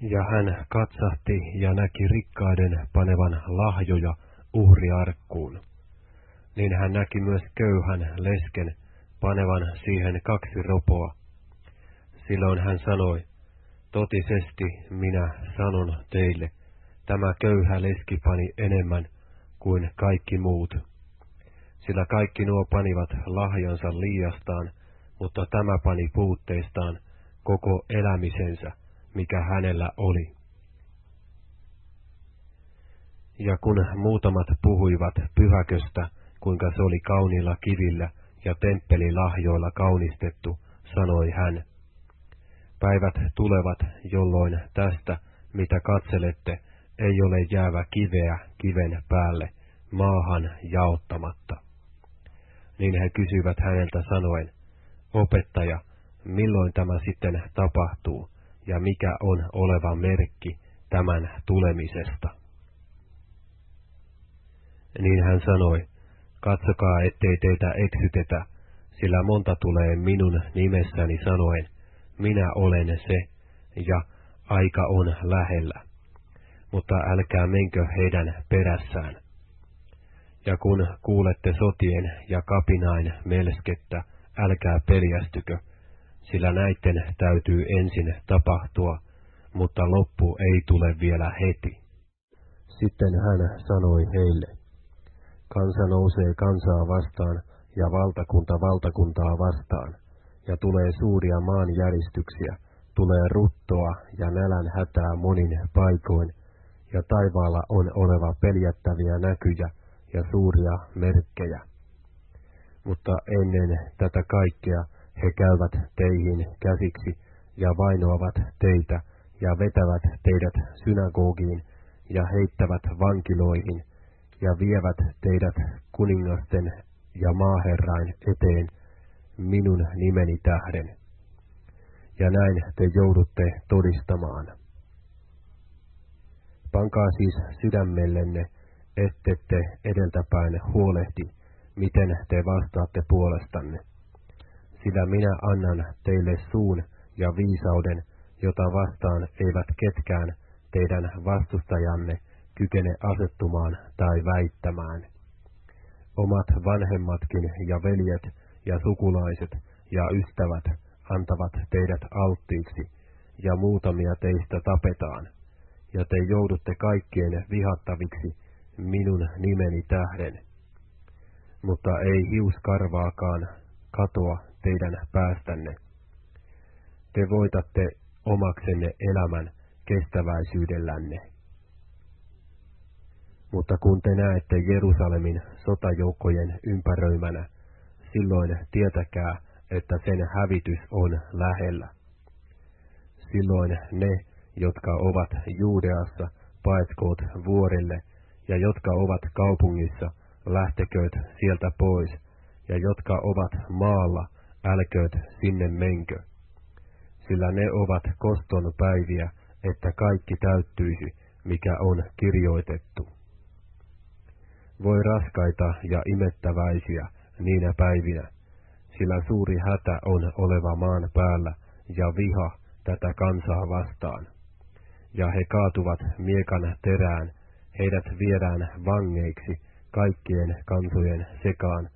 Ja hän katsahti ja näki rikkaiden panevan lahjoja uhriarkkuun. Niin hän näki myös köyhän lesken panevan siihen kaksi ropoa. Silloin hän sanoi, totisesti minä sanon teille, tämä köyhä leski pani enemmän kuin kaikki muut. Sillä kaikki nuo panivat lahjansa liiastaan, mutta tämä pani puutteistaan koko elämisensä, mikä hänellä oli. Ja kun muutamat puhuivat pyhäköstä, kuinka se oli kauniilla kivillä ja temppelilahjoilla kaunistettu, sanoi hän. Päivät tulevat, jolloin tästä, mitä katselette, ei ole jäävä kiveä kiven päälle, maahan jaottamatta. Niin he kysyivät häneltä sanoen, opettaja, milloin tämä sitten tapahtuu, ja mikä on oleva merkki tämän tulemisesta? Niin hän sanoi, katsokaa ettei teitä eksytetä, sillä monta tulee minun nimessäni sanoen, minä olen se, ja aika on lähellä. Mutta älkää menkö heidän perässään. Ja kun kuulette sotien ja kapinain melskettä, älkää peljästykö, sillä näitten täytyy ensin tapahtua, mutta loppu ei tule vielä heti. Sitten hän sanoi heille, kansa nousee kansaa vastaan ja valtakunta valtakuntaa vastaan, ja tulee suuria maanjäristyksiä, tulee ruttoa ja nälän hätää monin paikoin, ja taivaalla on oleva peljättäviä näkyjä ja suuria merkkejä. Mutta ennen tätä kaikkea he käyvät teihin käsiksi ja vainoavat teitä ja vetävät teidät synagogiin ja heittävät vankiloihin ja vievät teidät kuningasten ja maaherrain eteen minun nimeni tähden. Ja näin te joudutte todistamaan. Pankaa siis sydämellenne, ettette edeltäpäin huolehti, miten te vastaatte puolestanne. Sillä minä annan teille suun ja viisauden, jota vastaan eivät ketkään teidän vastustajanne kykene asettumaan tai väittämään. Omat vanhemmatkin ja veljet ja sukulaiset ja ystävät antavat teidät alttiiksi, ja muutamia teistä tapetaan, ja te joudutte kaikkien vihattaviksi minun nimeni tähden. Mutta ei hiuskarvaakaan katoa teidän päästänne. Te voitatte omaksenne elämän kestäväisyydellänne. Mutta kun te näette Jerusalemin sotajoukkojen ympäröimänä, silloin tietäkää, että sen hävitys on lähellä. Silloin ne, jotka ovat Juudeassa, paetkoot vuorille, ja jotka ovat kaupungissa, lähtekööt sieltä pois, ja jotka ovat maalla, älkööt sinne menkö. Sillä ne ovat koston päiviä, että kaikki täyttyisi, mikä on kirjoitettu. Voi raskaita ja imettäväisiä niinä päivinä, sillä suuri hätä on oleva maan päällä ja viha tätä kansaa vastaan. Ja he kaatuvat miekan terään, heidät viedään vangeiksi kaikkien kansojen sekaan,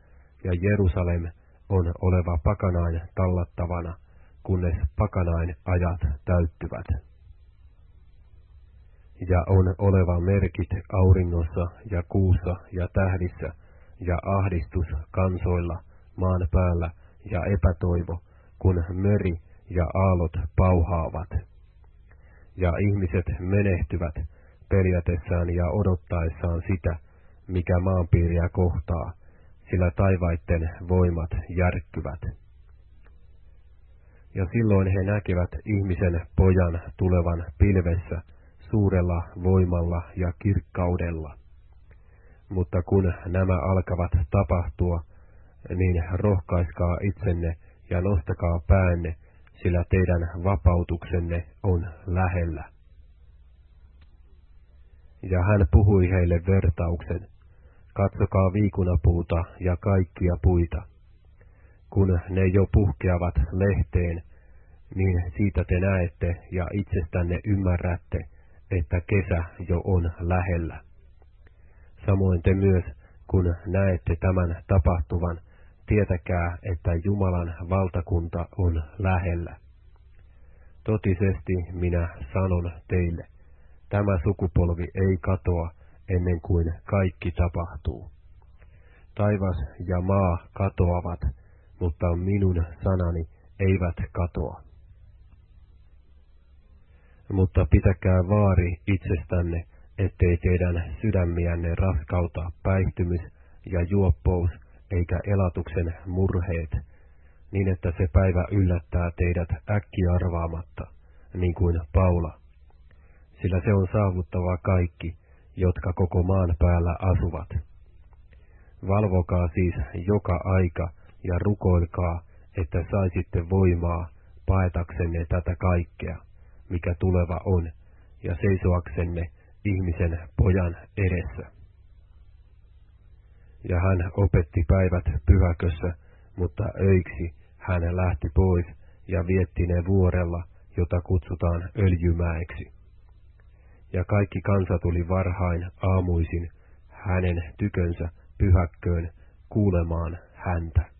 ja Jerusalem on oleva pakanain tallattavana, kunnes pakanain ajat täyttyvät. Ja on oleva merkit auringossa ja kuussa ja tähdissä, ja ahdistus kansoilla maan päällä ja epätoivo, kun meri ja aallot pauhaavat. Ja ihmiset menehtyvät peljätessään ja odottaessaan sitä, mikä maanpiiriä kohtaa, sillä taivaitten voimat järkkyvät. Ja silloin he näkevät ihmisen pojan tulevan pilvessä suurella voimalla ja kirkkaudella. Mutta kun nämä alkavat tapahtua, niin rohkaiskaa itsenne ja nostakaa päänne, sillä teidän vapautuksenne on lähellä. Ja hän puhui heille vertauksen, katsokaa viikunapuuta ja kaikkia puita. Kun ne jo puhkeavat lehteen, niin siitä te näette ja itsestänne ymmärrätte, että kesä jo on lähellä. Samoin te myös, kun näette tämän tapahtuvan, tietäkää, että Jumalan valtakunta on lähellä. Totisesti minä sanon teille, tämä sukupolvi ei katoa ennen kuin kaikki tapahtuu. Taivas ja maa katoavat, mutta minun sanani eivät katoa. Mutta pitäkää vaari itsestänne, ettei teidän sydämiänne raskauta päihtymys ja juoppous eikä elatuksen murheet, niin että se päivä yllättää teidät äkkiarvaamatta, niin kuin Paula. Sillä se on saavuttava kaikki, jotka koko maan päällä asuvat. Valvokaa siis joka aika ja rukoilkaa, että saisitte voimaa paetaksenne tätä kaikkea, mikä tuleva on, ja seisoaksenne ihmisen pojan edessä. Ja hän opetti päivät pyhäkössä, mutta öiksi hän lähti pois ja vietti ne vuorella, jota kutsutaan öljymäeksi. Ja kaikki kansa tuli varhain aamuisin hänen tykönsä pyhäkköön kuulemaan häntä.